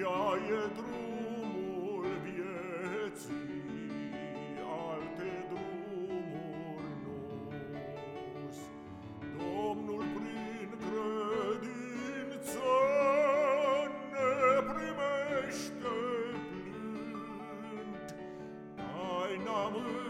ea e drumul vieții, alte drumuri nu Domnul prin credință ne primește plânt, taina mântuirii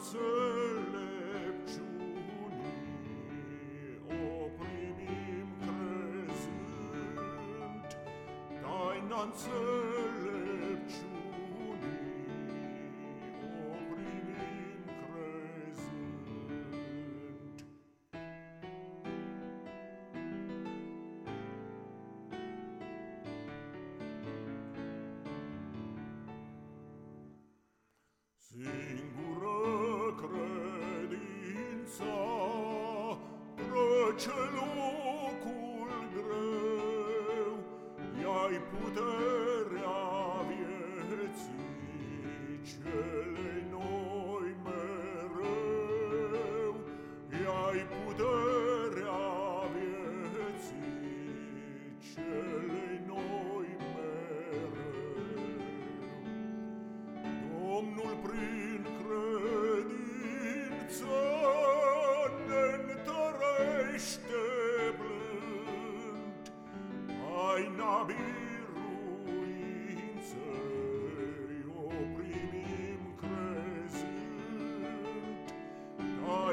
înțelepciunii o primim crezând, taina înțelepciunii trece locul greu, i-ai puterea vieții cel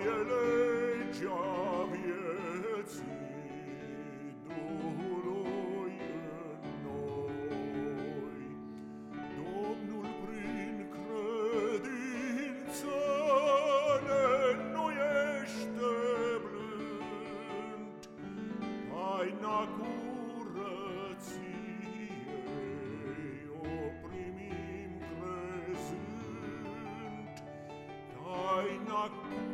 e legea vieții Duhului în noi. Domnul prin credință ne înnoiește blând taina curății. not